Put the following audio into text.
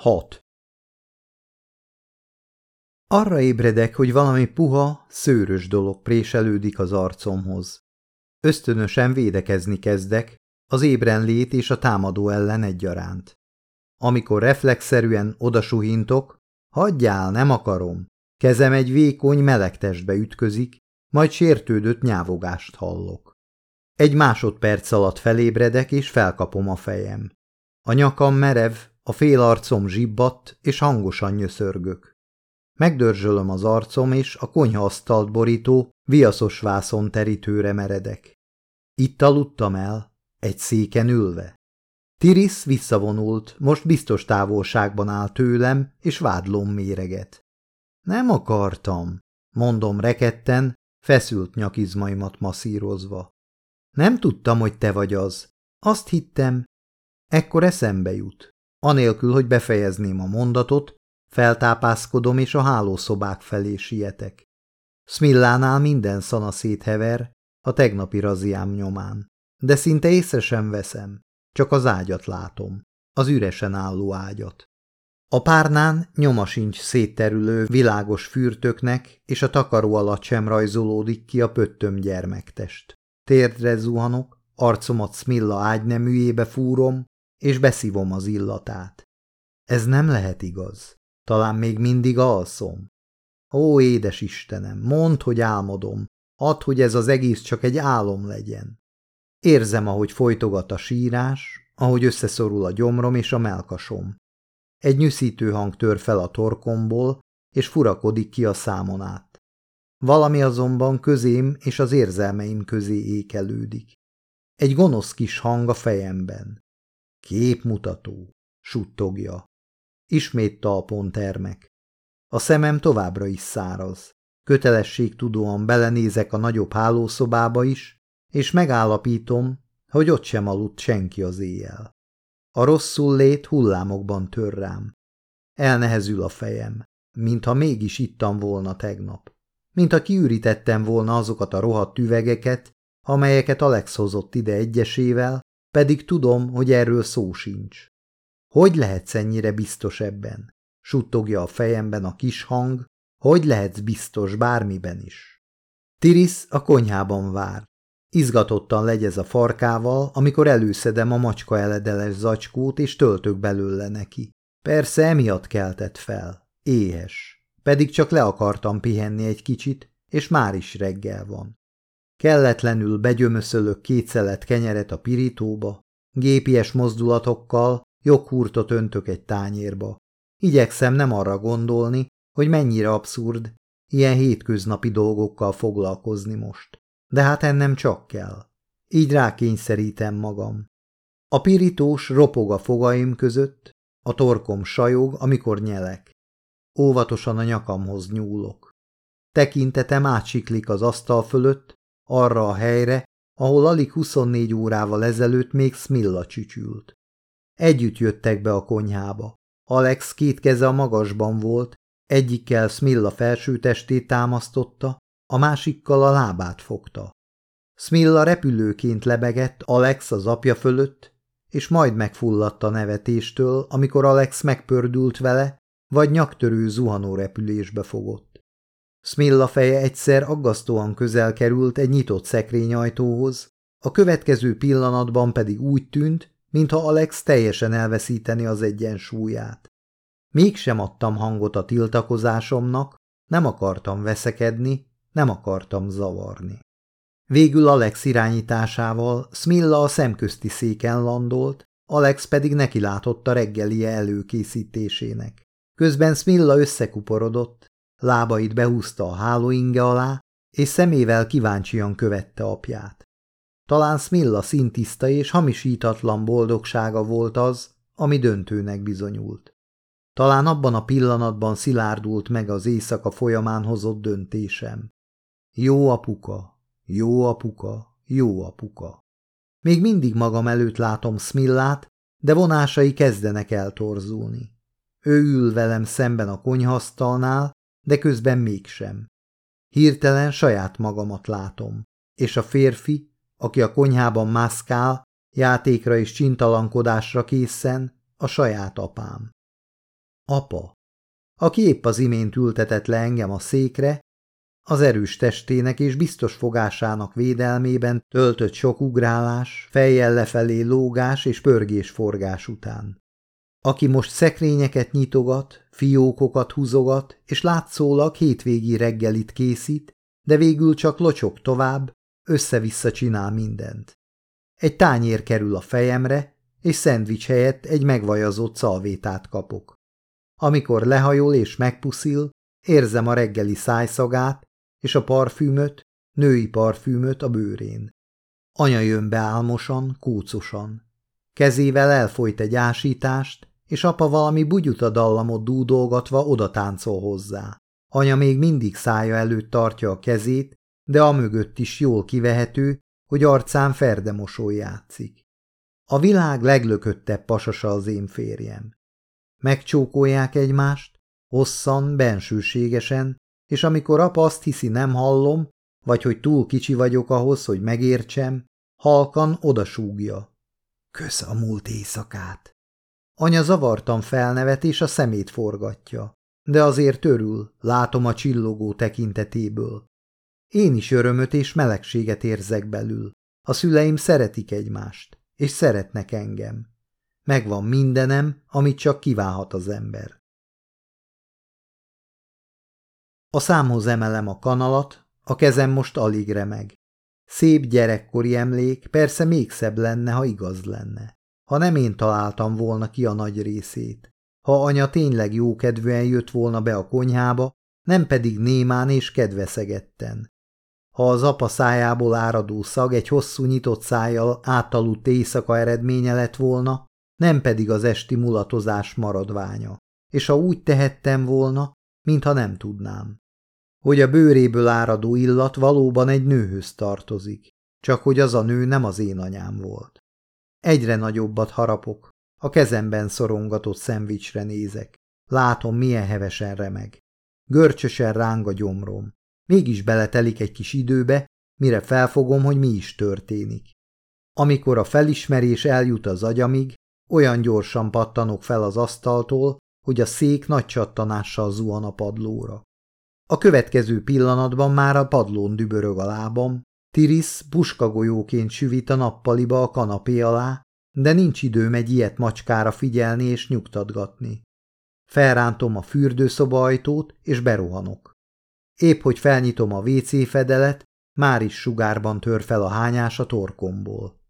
6. Arra ébredek, hogy valami puha, szőrös dolog préselődik az arcomhoz. Ösztönösen védekezni kezdek, az ébrenlét és a támadó ellen egyaránt. Amikor reflexzerűen odasuhintok, hagyjál, nem akarom. Kezem egy vékony meleg testbe ütközik, majd sértődött nyávogást hallok. Egy másodperc alatt felébredek és felkapom a fejem. A nyakam merev, a fél arcom zsibbat, és hangosan nyöszörgök. Megdörzsölöm az arcom, és a konyhaasztalt borító, viaszos vászon terítőre meredek. Itt aludtam el, egy széken ülve. Tiris visszavonult, most biztos távolságban áll tőlem, és vádlom méreget. Nem akartam, mondom reketten, feszült nyakizmaimat masszírozva. Nem tudtam, hogy te vagy az. Azt hittem. Ekkor eszembe jut. Anélkül, hogy befejezném a mondatot, feltápászkodom és a hálószobák felé sietek. Smillánál minden szana széthever, a tegnapi raziám nyomán. De szinte észre sem veszem, csak az ágyat látom, az üresen álló ágyat. A párnán nyoma sincs szétterülő világos fürtöknek, és a takaró alatt sem rajzolódik ki a pöttöm gyermektest. Térdre zuhanok, arcomat Smilla ágyneműjébe fúrom, és beszívom az illatát. Ez nem lehet igaz. Talán még mindig alszom. Ó, édes Istenem, mondd, hogy álmodom. Add, hogy ez az egész csak egy álom legyen. Érzem, ahogy folytogat a sírás, ahogy összeszorul a gyomrom és a melkasom. Egy nyűszítő hang tör fel a torkomból, és furakodik ki a számon át. Valami azonban közém és az érzelmeim közé ékelődik. Egy gonosz kis hang a fejemben. Képmutató, suttogja. Ismét talpon termek. A szemem továbbra is száraz. Kötelességtudóan belenézek a nagyobb hálószobába is, és megállapítom, hogy ott sem aludt senki az éjjel. A rosszul lét hullámokban tör rám. Elnehezül a fejem, mintha mégis ittam volna tegnap. Mintha kiürítettem volna azokat a rohadt üvegeket, amelyeket Alex hozott ide egyesével, pedig tudom, hogy erről szó sincs. Hogy lehetsz ennyire biztos ebben? Suttogja a fejemben a kis hang, hogy lehetsz biztos bármiben is? Tiris a konyhában vár. Izgatottan legyez a farkával, amikor előszedem a macska eledeles zacskót, és töltök belőle neki. Persze emiatt keltett fel. Éhes. Pedig csak le akartam pihenni egy kicsit, és már is reggel van. Kelletlenül begyömöszölök két szelet kenyeret a pirítóba, gépies mozdulatokkal joghurtot öntök egy tányérba. Igyekszem nem arra gondolni, hogy mennyire abszurd ilyen hétköznapi dolgokkal foglalkozni most. De hát ennem csak kell. Így rákényszerítem magam. A pirítós ropog a fogaim között, a torkom sajog, amikor nyelek. Óvatosan a nyakamhoz nyúlok. Tekintetem átsiklik az asztal fölött, arra a helyre, ahol alig 24 órával ezelőtt még Smilla csücsült. Együtt jöttek be a konyhába. Alex két keze a magasban volt, egyikkel Smilla felső testét támasztotta, a másikkal a lábát fogta. Smilla repülőként lebegett Alex az apja fölött, és majd megfulladt a nevetéstől, amikor Alex megpördült vele, vagy nyaktörő zuhanó repülésbe fogott. Smilla feje egyszer aggasztóan közel került egy nyitott szekrényajtóhoz, a következő pillanatban pedig úgy tűnt, mintha Alex teljesen elveszíteni az egyensúlyát. Mégsem adtam hangot a tiltakozásomnak, nem akartam veszekedni, nem akartam zavarni. Végül Alex irányításával Smilla a szemközti széken landolt, Alex pedig nekilátott a reggelie előkészítésének. Közben Smilla összekuporodott, lábait behúzta a hálóinge alá, és szemével kíváncsian követte apját. Talán Smilla szintiszta és hamisítatlan boldogsága volt az, ami döntőnek bizonyult. Talán abban a pillanatban szilárdult meg az éjszaka folyamán hozott döntésem. Jó apuka, jó apuka, jó apuka. Még mindig magam előtt látom Smillát, de vonásai kezdenek eltorzulni. Ő ül velem szemben a konyhasztalnál, de közben mégsem. Hirtelen saját magamat látom, és a férfi, aki a konyhában mászkál, játékra és csintalankodásra készen, a saját apám. Apa, aki épp az imént ültetett le engem a székre, az erős testének és biztos fogásának védelmében töltött sok ugrálás, fejjel lefelé lógás és pörgés-forgás után. Aki most szekrényeket nyitogat, fiókokat húzogat, és látszólag hétvégi reggelit készít, de végül csak locsok tovább, össze-vissza csinál mindent. Egy tányér kerül a fejemre, és szendvics helyett egy megvajazott szalvétát kapok. Amikor lehajol és megpuszil, érzem a reggeli szájszagát és a parfümöt, női parfümöt a bőrén. Anya jön be álmosan, kócosan. Kezével elfolyt egy ásítást, és apa valami bugyuta dallamot dúdolgatva oda táncol hozzá. Anya még mindig szája előtt tartja a kezét, de a mögött is jól kivehető, hogy arcán ferdemosol játszik. A világ leglököttebb pasasa az én férjem. Megcsókolják egymást, hosszan, bensőségesen, és amikor apa azt hiszi nem hallom, vagy hogy túl kicsi vagyok ahhoz, hogy megértsem, halkan odasúgja. Kösz a múlt éjszakát. Anya zavartan felnevet és a szemét forgatja, de azért örül, látom a csillogó tekintetéből. Én is örömöt és melegséget érzek belül. A szüleim szeretik egymást, és szeretnek engem. Megvan mindenem, amit csak kívánhat az ember. A számhoz emelem a kanalat, a kezem most alig remeg. Szép gyerekkori emlék, persze még szebb lenne, ha igaz lenne. Ha nem én találtam volna ki a nagy részét. Ha anya tényleg jókedvűen jött volna be a konyhába, nem pedig némán és kedveszegetten. Ha az apa szájából áradó szag egy hosszú nyitott szájjal átaludt éjszaka eredménye lett volna, nem pedig az esti mulatozás maradványa. És ha úgy tehettem volna, mintha nem tudnám. Hogy a bőréből áradó illat valóban egy nőhöz tartozik, csak hogy az a nő nem az én anyám volt. Egyre nagyobbat harapok, a kezemben szorongatott szendvicsre nézek. Látom, milyen hevesen remeg. Görcsösen ráng a gyomrom. Mégis beletelik egy kis időbe, mire felfogom, hogy mi is történik. Amikor a felismerés eljut az agyamig, olyan gyorsan pattanok fel az asztaltól, hogy a szék nagy csattanással zuhan a padlóra. A következő pillanatban már a padlón dübörög a lábam, Tiris puskagolyóként süvít a nappaliba a kanapé alá, de nincs időm egy ilyet macskára figyelni és nyugtatgatni. Felrántom a fürdőszoba ajtót, és berohanok. Épp hogy felnyitom a WC fedelet, már is sugárban tör fel a hányás a torkomból.